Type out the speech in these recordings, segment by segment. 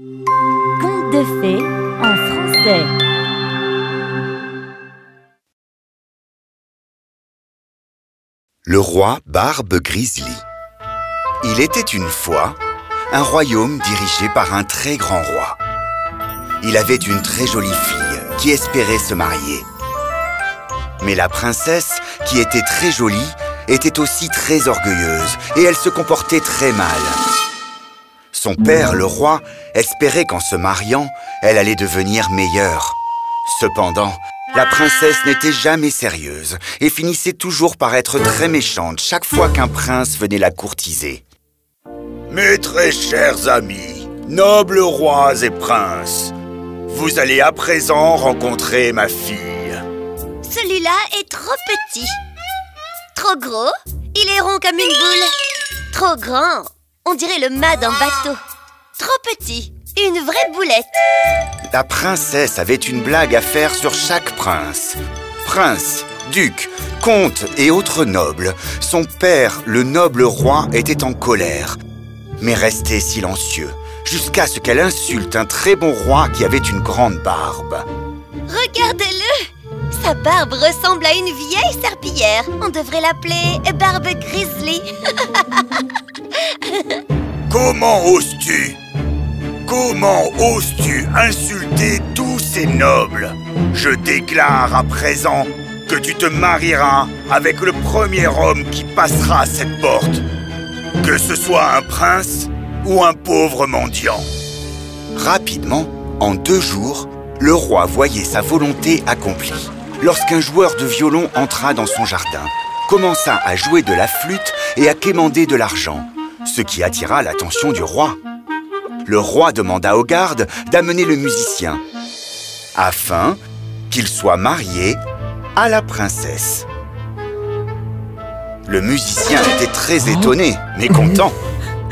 Conte de fées en français. Le roi Barbe Grizzly. Il était une fois un royaume dirigé par un très grand roi. Il avait une très jolie fille qui espérait se marier. Mais la princesse, qui était très jolie, était aussi très orgueilleuse et elle se comportait très mal. Son père, le roi, espérait qu'en se mariant, elle allait devenir meilleure. Cependant, la princesse n'était jamais sérieuse et finissait toujours par être très méchante chaque fois qu'un prince venait la courtiser. Mes très chers amis, nobles rois et princes, vous allez à présent rencontrer ma fille. Celui-là est trop petit. Trop gros, il est rond comme une boule. Trop grand, on dirait le mât d'un bateau. Trop petit, une vraie boulette. La princesse avait une blague à faire sur chaque prince. Prince, duc, comte et autres nobles, son père, le noble roi, était en colère, mais restait silencieux, jusqu'à ce qu'elle insulte un très bon roi qui avait une grande barbe. Regardez-le Sa barbe ressemble à une vieille On devrait l'appeler Barbe Grizzly. Comment oses-tu? Comment oses-tu insulter tous ces nobles? Je déclare à présent que tu te marieras avec le premier homme qui passera cette porte. Que ce soit un prince ou un pauvre mendiant. Rapidement, en deux jours, le roi voyait sa volonté accomplie. Lorsqu'un joueur de violon entra dans son jardin, commença à jouer de la flûte et à quémander de l'argent, ce qui attira l'attention du roi. Le roi demanda aux gardes d'amener le musicien, afin qu'il soit marié à la princesse. Le musicien était très étonné, mais content,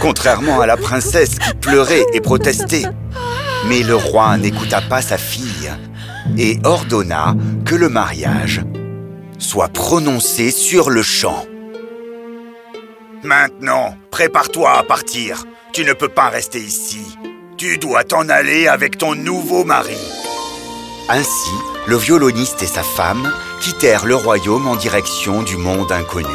contrairement à la princesse qui pleurait et protestait. Mais le roi n'écouta pas sa fille et ordonna que le mariage soit prononcé sur le champ. Maintenant, prépare-toi à partir. Tu ne peux pas rester ici. Tu dois t'en aller avec ton nouveau mari. Ainsi, le violoniste et sa femme quittèrent le royaume en direction du monde inconnu.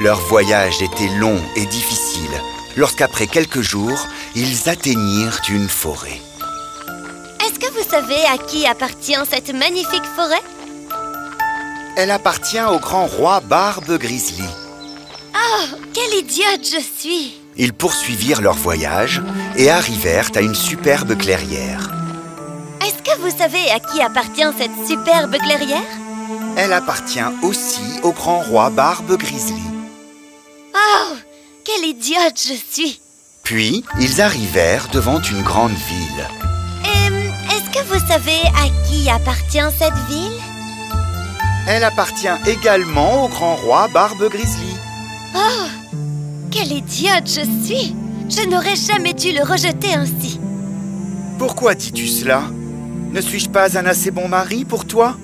Leur voyage était long et difficile lorsqu'après quelques jours, ils atteignirent une forêt. Savez à qui appartient cette magnifique forêt Elle appartient au grand roi Barbe Grizzly. Oh, quelle idiote je suis Ils poursuivirent leur voyage et arrivèrent à une superbe clairière. Est-ce que vous savez à qui appartient cette superbe clairière Elle appartient aussi au grand roi Barbe Grizzly. Oh, quelle idiote je suis Puis, ils arrivèrent devant une grande ville. Vous savez à qui appartient cette ville Elle appartient également au grand roi Barbe Grizzly. Oh, quelle idiote je suis Je n'aurais jamais dû le rejeter ainsi. Pourquoi dis-tu cela? Ne suis-je pas un assez bon mari pour toi?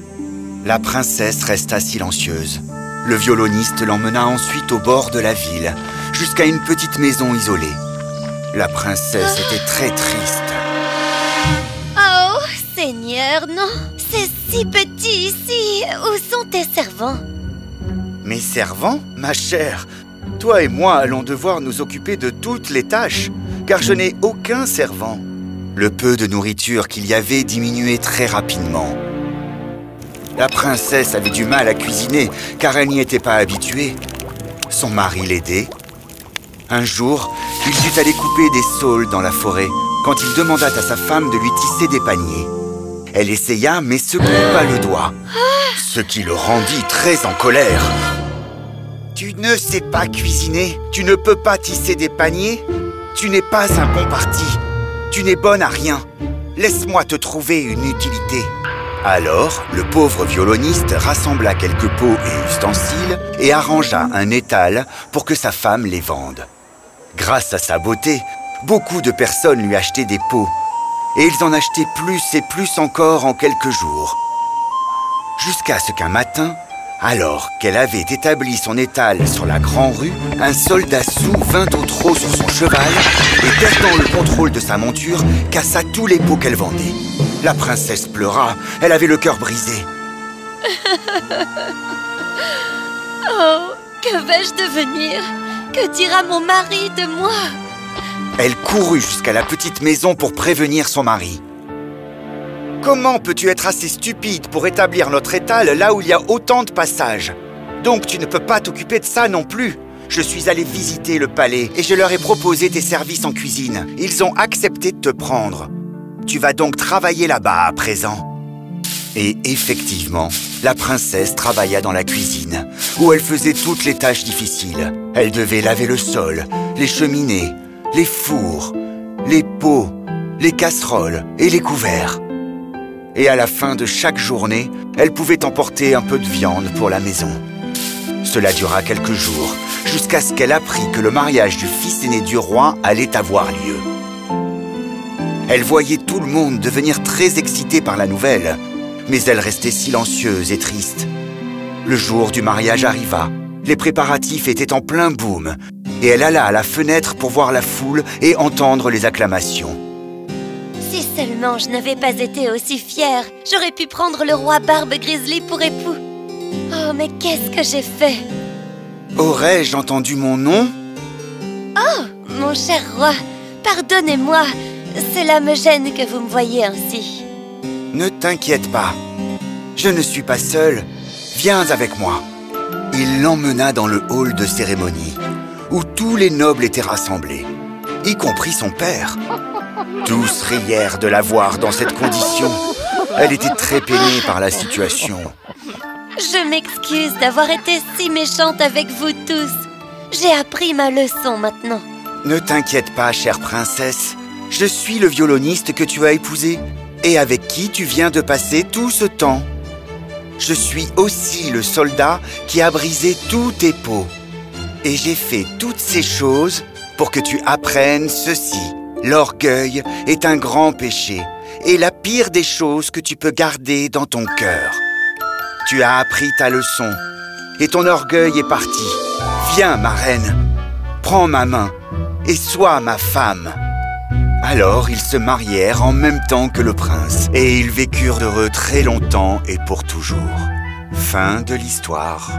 La princesse resta silencieuse. Le violoniste l'emmena ensuite au bord de la ville, jusqu'à une petite maison isolée. La princesse était très triste. Seigneur, non C'est si petit ici Où sont tes servants? Mes servants, ma chère, toi et moi allons devoir nous occuper de toutes les tâches, car je n'ai aucun servant. Le peu de nourriture qu'il y avait diminuait très rapidement. La princesse avait du mal à cuisiner, car elle n'y était pas habituée. Son mari l'aidait. Un jour, il dut aller couper des saules dans la forêt, quand il demanda à sa femme de lui tisser des paniers. Elle essaya, mais se coupa le doigt, ce qui le rendit très en colère. Tu ne sais pas cuisiner Tu ne peux pas tisser des paniers Tu n'es pas un bon parti Tu n'es bonne à rien Laisse-moi te trouver une utilité Alors, le pauvre violoniste rassembla quelques pots et ustensiles et arrangea un étal pour que sa femme les vende. Grâce à sa beauté, beaucoup de personnes lui achetaient des pots et ils en achetaient plus et plus encore en quelques jours. Jusqu'à ce qu'un matin, Alors qu'elle avait établi son étal sur la grande rue, un soldat sous vint au trot sur son cheval et perdant le contrôle de sa monture, cassa tous les pots qu'elle vendait. La princesse pleura, elle avait le cœur brisé. oh, que vais-je devenir? Que dira mon mari de moi? Elle courut jusqu'à la petite maison pour prévenir son mari. Comment peux-tu être assez stupide pour établir notre étal là où il y a autant de passages? Donc tu ne peux pas t'occuper de ça non plus Je suis allé visiter le palais et je leur ai proposé tes services en cuisine. Ils ont accepté de te prendre. Tu vas donc travailler là-bas à présent. Et effectivement, la princesse travailla dans la cuisine, où elle faisait toutes les tâches difficiles. Elle devait laver le sol, les cheminées, les fours, les pots, les casseroles et les couverts et à la fin de chaque journée, elle pouvait emporter un peu de viande pour la maison. Cela dura quelques jours, jusqu'à ce qu'elle apprit que le mariage du fils aîné du roi allait avoir lieu. Elle voyait tout le monde devenir très excité par la nouvelle, mais elle restait silencieuse et triste. Le jour du mariage arriva, les préparatifs étaient en plein boom, et elle alla à la fenêtre pour voir la foule et entendre les acclamations. Si seulement je n'avais pas été aussi fière, j'aurais pu prendre le roi Barbe Grizzly pour époux. Oh, mais qu'est-ce que j'ai fait? Aurais-je entendu mon nom? Oh, mon cher roi, pardonnez-moi. Cela me gêne que vous me voyez ainsi. Ne t'inquiète pas. Je ne suis pas seul. Viens avec moi. Il l'emmena dans le hall de cérémonie, où tous les nobles étaient rassemblés, y compris son père. Tous rièrent de la voir dans cette condition. Elle était très peinée par la situation. Je m'excuse d'avoir été si méchante avec vous tous. J'ai appris ma leçon maintenant. Ne t'inquiète pas, chère princesse. Je suis le violoniste que tu as épousé et avec qui tu viens de passer tout ce temps. Je suis aussi le soldat qui a brisé tous tes pots. Et j'ai fait toutes ces choses pour que tu apprennes ceci. L'orgueil est un grand péché et la pire des choses que tu peux garder dans ton cœur. Tu as appris ta leçon et ton orgueil est parti. Viens, ma reine, prends ma main et sois ma femme. Alors ils se marièrent en même temps que le prince et ils vécurent heureux très longtemps et pour toujours. Fin de l'histoire.